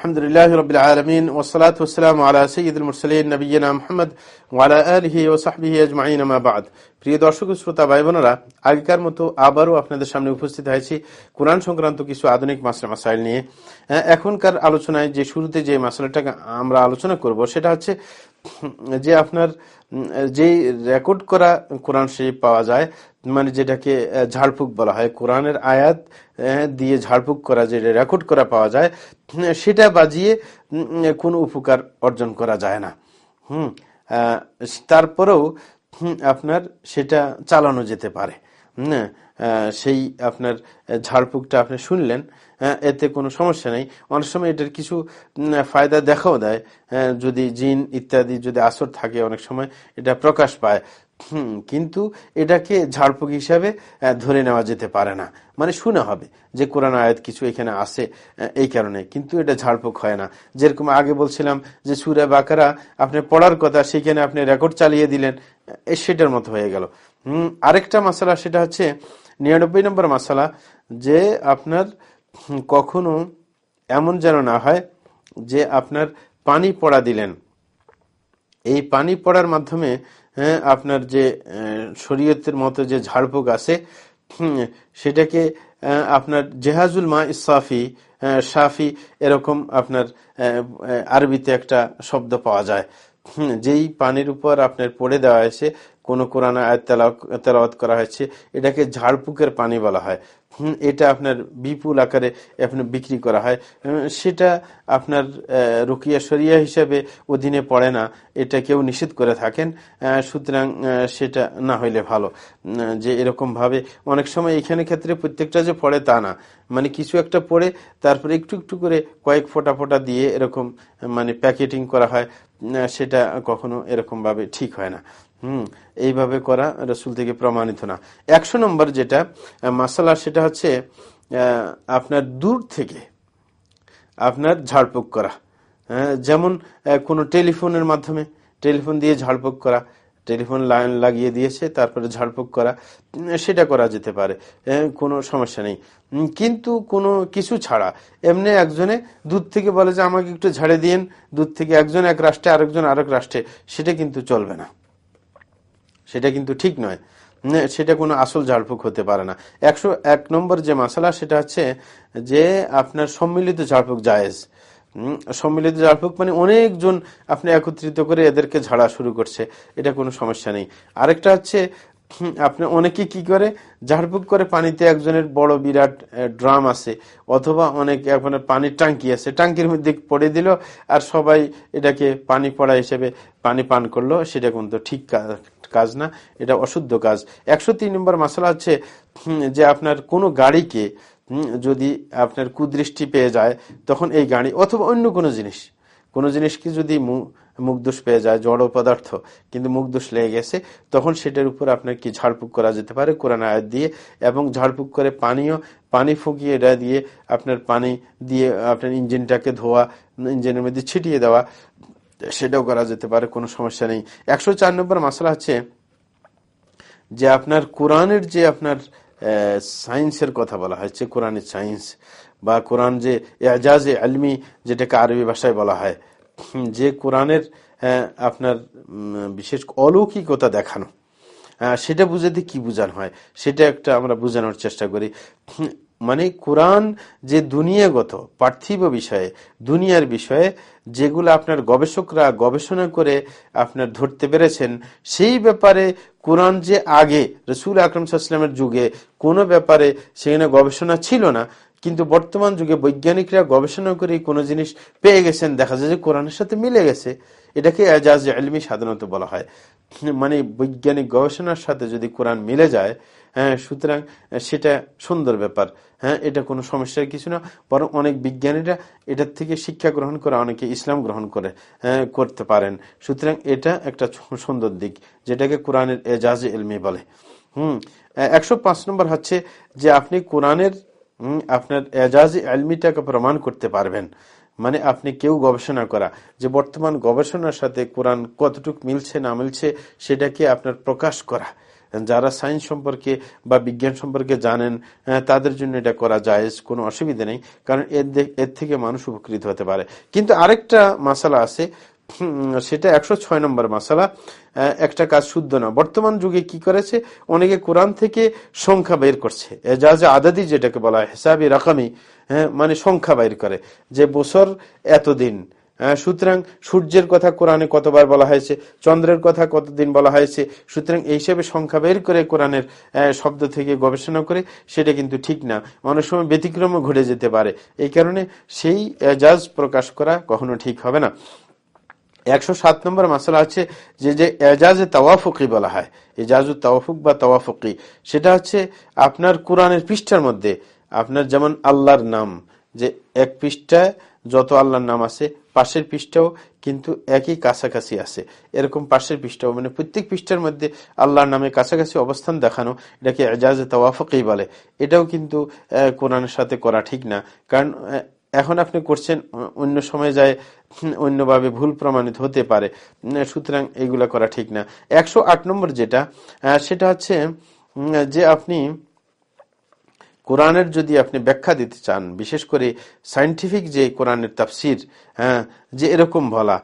الحمد لله رب العالمين والصلاة والسلام على سيد المرسلين نبينا محمد وعلى آله وصحبه أجمعين ما بعد প্রিয় দর্শক শ্রোতা ভাই বোনেরা আগেকার মতো আবারও আপনাদের সামনে উপস্থিত হয়েছি কোরআন সংক্রান্ত কিছু আধুনিক মাসলা মাসাইল নিয়ে এখনকার আলোচনায় যে শুরুতে যে মাসালাটাকে আমরা আলোচনা করব, সেটা হচ্ছে যে আপনার, যে রেকর্ড করা কোরআন শরীফ পাওয়া যায় মানে যেটাকে ঝাড়ফুঁক বলা হয়, কোরআনের আয়াত দিয়ে ঝাড়ফুঁক করা, যে রেকর্ড করা পাওয়া যায় সেটা বাজিয়ে কোনো উপকার অর্জন করা যায় না। হুম তারপরেও আপনার সেটা চালানো যেতে পারে। সেই আপনার ঝাড়ফুঁকটা আপনি শুনলেন এতে কোনো সমস্যা নেই। অনেক সময় এটার কিছু ফায়দা দেখাও দেয়। যদি জিন ইত্যাদি যদি আসর থাকে অনেক সময়, এটা প্রকাশ পায়। কিন্তু এটাকে ঝাড়ফুক হিসাবে ধরে নেওয়া যেতে পারে না। মানে শুনে হবে যে কোরআন আয়াত কিছু এখানে আসে এই কারণে। কিন্তু এটা ঝাড়ফুক হয় না। যেরকম আগে বলছিলাম যে সুরে বাকারা, আপনি পড়ার কথা, সেখানে আপনি রেকর্ড চালিয়ে দিলেন সেটার মতো হয়ে গেল। আরেকটা মশলা, সেটা হচ্ছে নিরানব্বই নম্বর মশলা, যে আপনার কখনো এমন যেন না হয় যে আপনার পানি পড়া দিলেন। এই পানি পড়ার মাধ্যমে আপনার যে শরীয়তের মতো যে ঝাড়ফুক আছে সেটাকে আপনার জেহাজুল মা ইসাফি সাফি এরকম আপনার আরবিতে একটা শব্দ পাওয়া যায়। যেই পানির উপর আপনার পড়ে দেওয়া হয়েছে, কোন কোরআন তেলাওয়াত করা হয়েছে, এটাকে ঝাড়ফুকের পানি বলা হয়। এটা আপনার বিপুল আকারে আপনার বিক্রি করা হয়। সেটা আপনার রুকিয়া সরিয়া হিসাবে অধীনে পড়ে না, এটা কেউ নিষেধ করে থাকেন সুতরাং সেটা না হইলে ভালো। যে এরকম ভাবে অনেক সময় এখানে ক্ষেত্রে প্রত্যেকটা যে পড়ে তা না। মানে কিছু একটা পড়ে, তারপরে একটু একটু করে কয়েক ফোটা ফোটা দিয়ে এরকম মানে প্যাকেটিং করা হয় সেটা কখনো এরকম ভাবে ঠিক হয় না। হুম, এইভাবে করা রসুল থেকে প্রমাণিত না। একশো নম্বর যেটা মাসালা সেটা হচ্ছে আপনার দূর থেকে আপনার ঝাড়ফুঁক করা। যেমন কোনো টেলিফোনের মাধ্যমে টেলিফোন দিয়ে ঝাড়ফুঁক করা, টেলিফোন লাইন লাগিয়ে দিয়েছে, তারপরে ঝাড়ফুঁক করা সেটা করা যেতে পারে কোনো সমস্যা নেই। কিন্তু কোনো কিছু ছাড়া, এমনি একজনে দুধ থেকে বলে যে, আমাকে একটু ঝাড়ে দিন দুধ থেকে একজন এক রাষ্ট্রে, আরেকজন আরেক রাষ্ট্রে, সেটা কিন্তু চলবে না। সেটা কিন্তু ঠিক নয়। সেটা কোনো আসল ঝাড়ফুঁক হতে পারে না। একশো এক নম্বর যে মশলা, সেটা হচ্ছে যে আপনার সম্মিলিত ঝাড়ফুঁক জায়েজ। সম্মিলিত ঝাড়ফুঁক মানে অনেকজন আপনি একত্রিত করে এদেরকে ঝাড়া শুরু করছে, এটা কোনো সমস্যা নেই। আরেকটা হচ্ছে আপনি অনেকে কি করে, ঝাড়ফুঁক করে পানিতে একজনের বড় বিরাট ড্রাম আছে, অথবা অনেক আপনার পানির টাঙ্কি আছে টাঙ্কির মধ্যে পড়ে দিল আর সবাই এটাকে পানি পড়া হিসেবে পানি পান করল, সেটা কিন্তু ঠিক কাজ না, এটা অশুদ্ধ কাজ। একশো তিন নম্বর মশলা হচ্ছে যে আপনার কোনো গাড়িকে যদি আপনার কুদৃষ্টি পেয়ে যায়, তখন এই গাড়ি অথবা অন্য কোনো জিনিস, কোনো জিনিসকে যদি মুখদোষ পেয়ে যায়, জড় পদার্থ, কিন্তু মুখদোষ লেগে গেছে, তখন সেটার উপর আপনার কি ঝাড়ফুক করা যেতে পারে? কোরআন আয়াত দিয়ে, এবং ঝাড়ফুঁক করে পানিও পানি ফুকিয়ে এটা দিয়ে আপনার পানি দিয়ে আপনার ইঞ্জিনটাকে ধোয়া, ইঞ্জিনের মধ্যে ছিটিয়ে দেওয়া সেটাও করা যেতে পারে, কোনো সমস্যা নেই। একশো চার নম্বর মশলা হচ্ছে যে আপনার কোরআনের যে আপনার সায়েন্সের কথা বলা হয়েছে কোরআনের সায়েন্স বা কোরআন যে এজাজে আলমি যেটাকে আরবি ভাষায় বলা হয় যে কোরআনের আপনার বিশেষ অলৌকিকতা দেখানো সেটা বুঝাতে কি বুঝানো হয়, সেটা একটা আমরা বোঝানোর চেষ্টা করি। মানে কোরআন যে দুনিয়াগত পার্থিব বিষয়ে, দুনিয়ার বিষয়ে যেগুলো আপনার গবেষকরা গবেষণা করে আপনার ধরতে পেরেছেন, সেই ব্যাপারে কোরআন যে আগে, রসুল আকরম সাল্লামের যুগে কোনো ব্যাপারে সেখানে গবেষণা ছিল না। কিন্তু বর্তমান যুগে বৈজ্ঞানিকরা গবেষণা করে কোনো জিনিস পেয়ে গেছেন, দেখা যায় যে কোরআনের সাথে মিলে গেছে। এটাকে এজাজ আলমি সাধারণত বলা হয়। মানে বৈজ্ঞানিক গবেষণার সাথে যদি কোরআন মিলে যায় হ্যাঁ সুতরাং সেটা সুন্দর ব্যাপার। হ্যাঁ এটা কোনো সমস্যার কিছু না। বরং অনেক বিজ্ঞানীরা এটার থেকে শিক্ষা গ্রহণ করে অনেকে ইসলাম গ্রহণ করে হ্যাঁ, করতে পারেন। সুতরাং এটা একটা সুন্দর দিক যেটাকে কোরআনের এজাজ এলমি বলে। হুম একশো পাঁচ নম্বর হচ্ছে যে আপনি কোরআনের আপনার এজাজ এলমিটাকে প্রমাণ করতে পারবেন। মানে আপনি কেউ গবেষণা করা। যে বর্তমান গবেষণার সাথে কোরআন কতটুক মিলছে, না মিলছে, সেটাকে আপনার প্রকাশ করা। যারা সায়েন্স সম্পর্কে বা বিজ্ঞান সম্পর্কে জানেন তাদের জন্য এটা করা যায় কোনো অসুবিধা নেই, কারণ এর এর থেকে মানুষ উপকৃত হতে পারে। কিন্তু আরেকটা মশালা আছে সেটা একশো ছয় নম্বর মশালা। একটা কাজ শুদ্ধ না বর্তমান যুগে কি করেছে? অনেকে কোরআন থেকে সংখ্যা বের করছে। এজাজ আদাদি যেটাকে বলা হয় হেসাবি রাকামি হ্যাঁ মানে সংখ্যা বের করে যে বছর এতদিন। সুতরাং সূর্যের কথা কোরআনে কতবার বলা হয়েছে? চন্দ্রের কথা কতদিন বলা হয়েছে? সুতরাং এই হিসেবে সংখ্যা বের করে কোরআনের শব্দ থেকে গবেষণা করে সেটা কিন্তু ঠিক না। অনেক সময় ব্যতিক্রমও ঘটে যেতে পারে। এই কারণে সেই এজাজ প্রকাশ করা কখনো ঠিক হবে না। একশো সাত নম্বর মশলা আছে যে যে এজাজে তাওয়াফুকি বলা হয়। এজাজু তাওয়াফুক বা তাওয়াফুকি। সেটা হচ্ছে আপনার কোরআনের পৃষ্ঠার মধ্যে, আপনার যেমন আল্লাহর নাম, যে এক পৃষ্ঠায় যত আল্লাহর নাম আছে, পাশের পৃষ্ঠাও কিন্তু একই কাছাকাছি আছে। এরকম পাশের পৃষ্ঠাও মানে প্রত্যেক পৃষ্ঠার মধ্যে আল্লাহর নামে কাছাকাছি অবস্থান দেখানো, এটাকে এজাজে তাওয়াফকি বলে। এটাও কিন্তু কোরআনের সাথে করা ঠিক না। কারণ এখন আপনি করছেন অন্য সময় যায় অন্যভাবে ভুল প্রমাণিত হতে পারে। সুতরাং এগুলা করা ঠিক না। একশো আট নম্বর যেটা সেটা হচ্ছে যে আপনি কোরআনের যদি আপনি ব্যাখ্যা দিতে চান, বিশেষ করে সাইন্টিফিক যে কোরআনের তাফসির হ্যাঁ যে এরকম বলা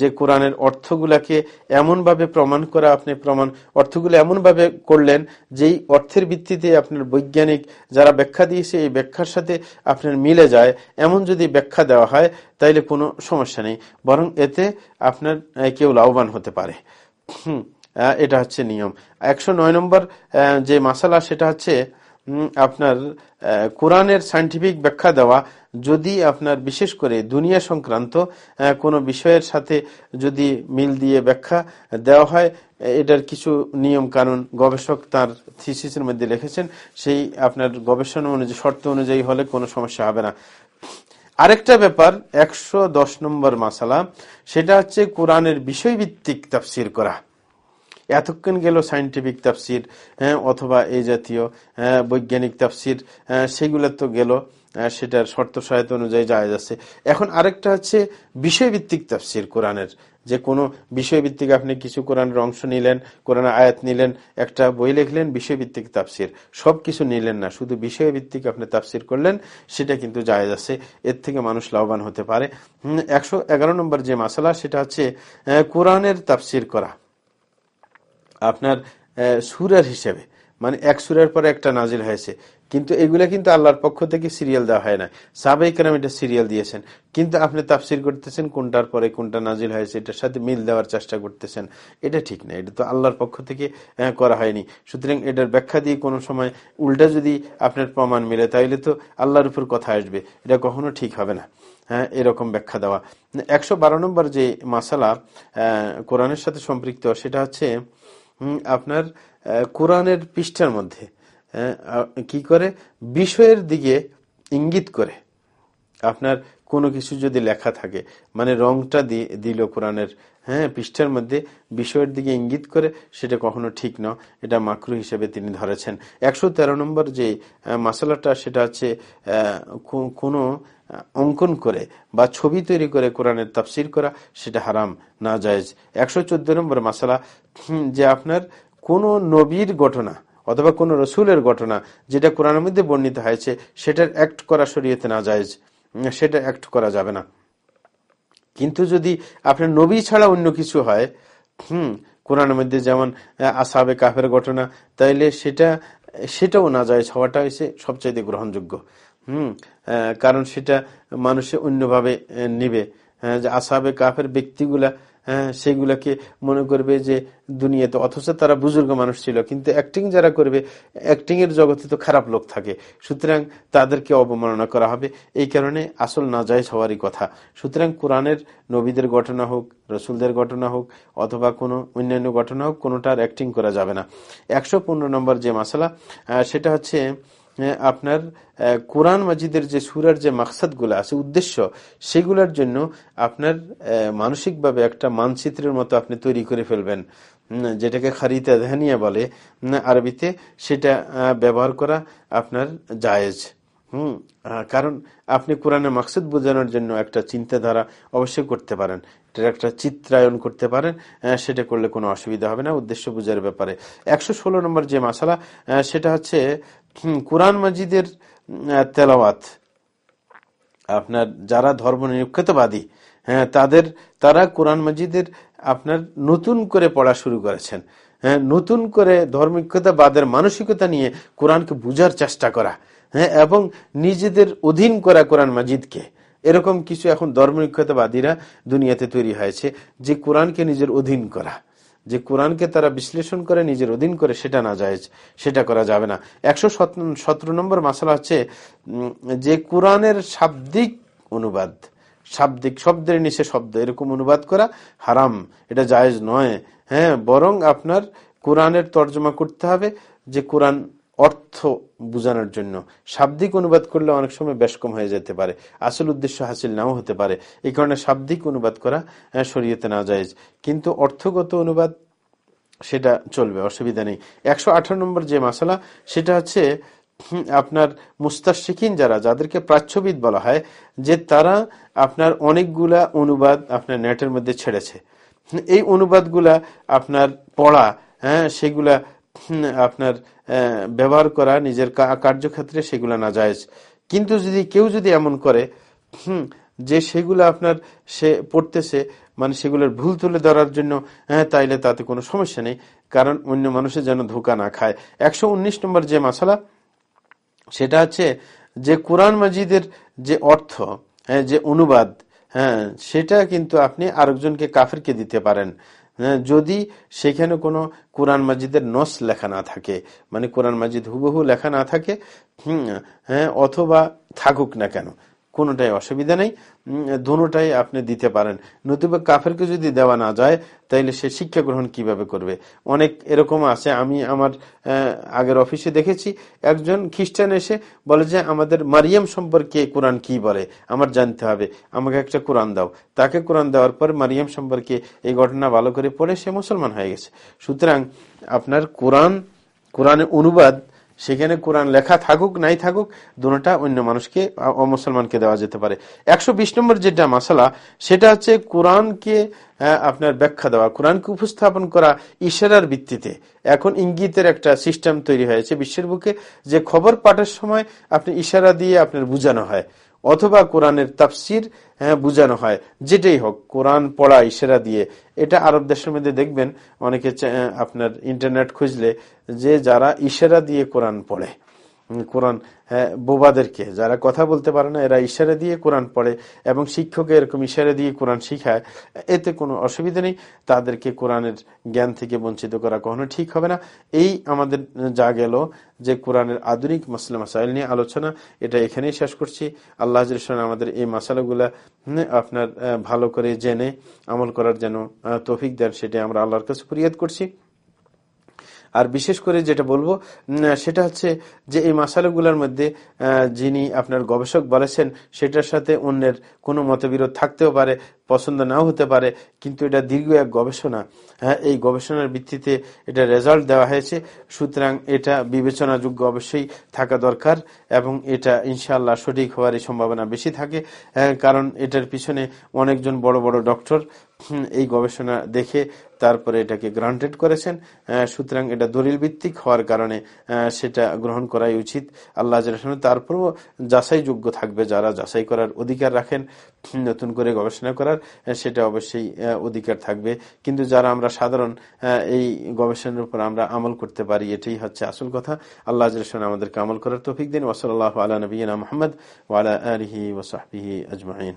যে কোরআনের অর্থগুলাকে এমনভাবে প্রমাণ করা, আপনি প্রমাণ, অর্থগুলো এমনভাবে করলেন যেই অর্থের ভিত্তিতে আপনার বৈজ্ঞানিক যারা ব্যাখ্যা দিয়েছে, এই ব্যাখ্যার সাথে আপনার মিলে যায়। এমন যদি ব্যাখ্যা দেওয়া হয়, তাইলে কোনো সমস্যা নেই। বরং এতে আপনার কেউ লাভবান হতে পারে। হুম এটা হচ্ছে নিয়ম। একশো নয় নম্বর যে মাসালা, সেটা হচ্ছে আপনার কোরআনের সাইন্টিফিক ব্যাখ্যা দেওয়া, যদি আপনার বিশেষ করে দুনিয়া সংক্রান্ত কোনো বিষয়ের সাথে যদি মিল দিয়ে ব্যাখ্যা দেওয়া হয়, এটার কিছু নিয়ম কানুন গবেষক তার থিসিসের মধ্যে লিখেছেন, সেই আপনার গবেষণা অনুযায়ী, শর্ত অনুযায়ী হলে কোনো সমস্যা হবে না। আরেকটা ব্যাপার, একশো দশ নম্বর মাসালা, সেটা হচ্ছে কোরআনের বিষয়ভিত্তিক তাফসির করা। এতক্ষণ গেল সাইন্টিফিক তাফসির হ্যাঁ, অথবা এই জাতীয় হ্যাঁ, বৈজ্ঞানিক তাফসির হ্যাঁ, সেগুলো তো গেল সেটার শর্ত সহায়তা অনুযায়ী যায় যাচ্ছে এখন আরেকটা হচ্ছে বিষয়ভিত্তিক তাফসির কোরআনের। যে কোনো বিষয়ভিত্তিক আপনি কিছু কোরআনের অংশ নিলেন কোরআন আয়াত নিলেন একটা বই লিখলেন বিষয়ভিত্তিক তাফসির। সব কিছু নিলেন না শুধু বিষয়ভিত্তিক আপনি তাফসির করলেন সেটা কিন্তু যায় যাচ্ছে এর থেকে মানুষ লাভবান হতে পারে। একশো এগারো নম্বর যে মাসালা সেটা হচ্ছে কোরআনের তাফসির করা। আপনার সুরের হিসেবে। মানে এক সুরের পরে একটা নাজিল হয়েছে। কিন্তু এগুলা কিন্তু আল্লাহর পক্ষ থেকে সিরিয়াল দেওয়া হয় না সাবাই কেরাম এটা সিরিয়াল দিয়েছেন। কিন্তু আপনি তাফসির করতেছেন, কোনটার পরে কোনটা নাজিল হয়েছে, এটার সাথে মিল দেওয়ার চেষ্টা করতেছেন। এটা ঠিক না, এটা তো আল্লাহর পক্ষ থেকে করা হয়নি। সুতরাং এটার ব্যাখ্যা দিয়ে কোনো সময় উল্টা যদি আপনার প্রমাণ মিলে, তাইলে তো আল্লাহর উপর কথা আসবে। এটা কখনো ঠিক হবে না। হ্যাঁ এরকম ব্যাখ্যা দেওয়া। একশো বারো নম্বর যে মাসালা কোরআনের সাথে সম্পৃক্ত, সেটা হচ্ছে আপনার কোরআনের পৃষ্ঠার মধ্যে কি করে? বিষয়ের দিকে ইঙ্গিত করে। আপনার কোনো কিছু যদি লেখা থাকে মানে রংটা দিয়ে দিল কোরআনের হ্যাঁ পৃষ্ঠার মধ্যে বিষয়ের দিকে ইঙ্গিত করে, সেটা কখনো ঠিক ন এটা মাকরু হিসেবে তিনি ধরেছেন। একশো তেরো নম্বর যে মশলাটা সেটা হচ্ছে কোনো অঙ্কন করে বা ছবি তৈরি করে কোরআনের তাফসির করা, সেটা হারাম না যায় একশো চোদ্দ নম্বর মশলা যে আপনার কোন নবীর ঘটনা অথবা কোন রসুলের ঘটনা, যেটা কোরআনের মধ্যে বর্ণিত হয়েছে, সেটার অ্যাক্ট করা শরীয়তে না যায় সেটা অ্যাক্ট করা যাবে না। কিন্তু যদি আপনার নবী ছাড়া অন্য কিছু হয়, হুম, কোরআনের মধ্যে যেমন আসাবে কাফের ঘটনা, তাইলে সেটা, সেটাও না যায় হওয়াটা হয়েছে সবচাইতে গ্রহণযোগ্য। হুম কারণ সেটা মানুষে অন্যভাবে নিবে। যে আসাবে কাফের ব্যক্তিগুলা সেগুলাকে মনে করবে যে দুনিয়াতে, অথচ তারা বুজুর্গ মানুষ ছিল, কিন্তু অ্যাক্টিং যারা করবে অ্যাক্টিং এর জগতে তো খারাপ লোক থাকে। সুতরাং তাদেরকে অবমাননা করা হবে। এই কারণে আসল না যায় সবারই কথা। সুতরাং কোরআনের নবীদের ঘটনা হোক, রসুলদের ঘটনা হোক, অথবা কোনো অন্যান্য ঘটনা হোক, কোনোটার অ্যাক্টিং করা যাবে না। একশো পনেরো নম্বর যে মশলা সেটা হচ্ছে আপনার কোরআন মাজিদের যে সুরার যে মাকসাদগুলো আছে, উদ্দেশ্য, সেগুলোর জন্য আপনার মানসিকভাবে একটা মানচিত্রের মতো আপনি তৈরি করে ফেলবেন। যেটাকে খারিতা ধানিয়া বলে। আরবিতে সেটা ব্যবহার করা আপনার জায়েজ। হুম কারণ আপনি কোরআনের মাকসুদ বোঝানোর জন্য একটা চিন্তাধারা অবশ্যই করতে পারেন। এটার একটা চিত্রায়ন করতে পারেন সেটা করলে কোনো অসুবিধা হবে না উদ্দেশ্য বোঝার ব্যাপারে। একশো ষোলো নম্বর যে মাসালা সেটা হচ্ছে কোরআন মাজিদের তেলাওয়াত। আপনার যারা ধর্ম নিরক্ষেতবাদী হ্যাঁ তাদের, তারা কোরআন মাজিদের আপনার নতুন করে পড়া শুরু করেছেন। হ্যাঁ নতুন করে ধর্মিকতাবাদের মানসিকতা নিয়ে কোরআনকে বুঝার চেষ্টা করা। হ্যাঁ এবং নিজেদের অধীন করা কোরআন মাজিদকে। এরকম কিছু এখন ধর্মনিক্ষতাবাদীরা দুনিয়াতে তৈরি হয়েছে যে কোরআনকে নিজের অধীন করা। যে কোরআনকে তারা বিশ্লেষণ করে, নিজের অধীন করে, সেটা না যায়, সেটা করা যাবে না। একশো সতেরো নম্বর মাসালা হচ্ছে যে কোরআনের শাব্দিক অনুবাদ, শাব্দিক শব্দের নিচে শব্দ, এরকম অনুবাদ করা হারাম, এটা জায়েজ নয়। হ্যাঁ বরং আপনার কোরআনের তর্জমা করতে হবে যে কোরআন অর্থ বোঝানোর জন্য। শাব্দিক অনুবাদ করলে অনেক সময় বেশ কম হয়ে যেতে পারে। আসল উদ্দেশ্য হাসিল নাও হতে পারে। এই কারণে শাব্দিক অনুবাদ করা শরীয়তে না যায় কিন্তু অর্থগত অনুবাদ, সেটা চলবে, অসুবিধা নেই। একশো আঠারো নম্বর যে মশলা সেটা হচ্ছে আপনার মুস্তাশিকিন যারা, যাদেরকে প্রাচ্যবিদ বলা হয়, যে তারা আপনার অনেকগুলা অনুবাদ আপনার নেটের মধ্যে ছেড়েছে। এই অনুবাদগুলা আপনার পড়া হ্যাঁ সেগুলা আপনার ব্যবহার করা নিজের কার্যক্ষেত্রে সেগুলো না যায় কিন্তু যদি কেউ যদি এমন করে, হুম, যে সেগুলো আপনার সে পড়তেছে মানে সেগুলোর ভুল তুলে ধরার জন্য হ্যাঁ তাইলে তাতে কোনো সমস্যা নেই, কারণ অন্য মানুষের যেন ধোকা না খায়। একশো উনিশ নম্বর যে মশালা সেটা হচ্ছে যে কোরআন মাজিদের যে অর্থ হ্যাঁ যে অনুবাদ হ্যাঁ সেটা কিন্তু আপনি আরেকজনকে কাফেরকে দিতে পারেন। যদি সেখানে কোনো কোরআন মাজিদের নস লেখা না থাকে মানে কোরআন মাজিদ হুবহু লেখা না থাকে হ্যাঁ অথবা থাকুক না কেন। কোনোটাই অসুবিধা নেই। দুটাই আপনি দিতে পারেন। নতুবা কাফেরকে যদি দেওয়া না যায়, তাইলে সে শিক্ষা গ্রহণ কীভাবে করবে? অনেক এরকম আছে। আমি আমার আগের অফিসে দেখেছি, একজন খ্রিস্টান এসে বলে যে, আমাদের মারিয়াম সম্পর্কে কোরআন কি বলে? আমার জানতে হবে। আমাকে একটা কোরআন দাও। তাকে কোরআন দেওয়ার পর মারিয়াম সম্পর্কে এই ঘটনা ভালো করে পড়ে সে মুসলমান হয়ে গেছে। সুতরাং আপনার কোরআন, কোরআনের অনুবাদ সেখানে কোরআন লেখা থাকুক, নাই থাকুক, দুটা অন্য মানুষকে অমুসলমানকে দেওয়া যেতে পারে। একশো বিশ নম্বর যেটা মশলা সেটা হচ্ছে কোরআনকে আপনার ব্যাখ্যা দেওয়া, কোরআনকে উপস্থাপন করা ইশারার ভিত্তিতে। এখন ইঙ্গিতের একটা সিস্টেম তৈরি হয়েছে বিশ্বের বুকে, যে খবর পাঠের সময় আপনি ইশারা দিয়ে আপনার বুঝানো হয়। অথবা কোরআনের তাফসির হ্যাঁ বুঝানো হয়। যেটাই হোক, কোরআন পড়া ইশারা দিয়ে। এটা আরব দেশের মধ্যে দেখবেন, অনেকে আপনার ইন্টারনেট খুঁজলে যে যারা ইশারা দিয়ে কোরআন পড়ে। কোরআন বোবাদেরকে। যারা কথা বলতে পারে না, এরা ইশারা দিয়ে কোরআন পড়ে এবং শিক্ষক এরকম ইশারা দিয়ে কোরআন শিখায়। এতে কোনো অসুবিধা নেই। তাদেরকে কোরআনের জ্ঞান থেকে বঞ্চিত করা কখনো ঠিক হবে না। এই আমাদের যা গেল যে কোরআনের আধুনিক মাসলা মাসাইল নিয়ে আলোচনা, এটা এখানেই শেষ করছি। আল্লাহ আমাদের এই মাসালাগুলা আপনার ভালো করে জেনে আমল করার যেন তফিক দেন সেটা আমরা আল্লাহর কাছে ফরিয়াদ করছি। আর বিশেষ করে যেটা বলব সেটা হচ্ছে যে এই মাসালাগুলোর মধ্যে যিনি আপনার গবেষক বলেছেন, সেটার সাথে অন্যের কোনো মতবিরোধ থাকতেও পারে পছন্দ নাও হতে পারে, কিন্তু এটা দীর্ঘ এক গবেষণা। হ্যাঁ এই গবেষণার ভিত্তিতে এটা রেজাল্ট দেওয়া হয়েছে। সুতরাং এটা বিবেচনাযোগ্য অবশ্যই থাকা দরকার এবং এটা ইনশাল্লাহ সঠিক হওয়ারই সম্ভাবনা বেশি থাকে কারণ এটার পিছনে অনেকজন বড় বড় ডক্টর এই গবেষণা দেখে তারপরে এটাকে গ্রান্টেড করেছেন। সুতরাং এটা দলিল ভিত্তিক হওয়ার কারণে সেটা গ্রহণ করাই উচিত। আল্লাহ তারপরও যাচাই যোগ্য থাকবে যারা যাচাই করার অধিকার রাখেন। নতুন করে গবেষণা করার সেটা অবশ্যই অধিকার থাকবে। কিন্তু যারা আমরা সাধারণ এই গবেষণার উপর আমরা আমল করতে পারি, এটাই হচ্ছে আসল কথা। আল্লাহ আমাদেরকে আমল করার তৌফিক দিন। ওসলাল্লাহ আলা নবীনা মোহাম্মদ ওয়ালা আলহি ওসাহি আজমাইন।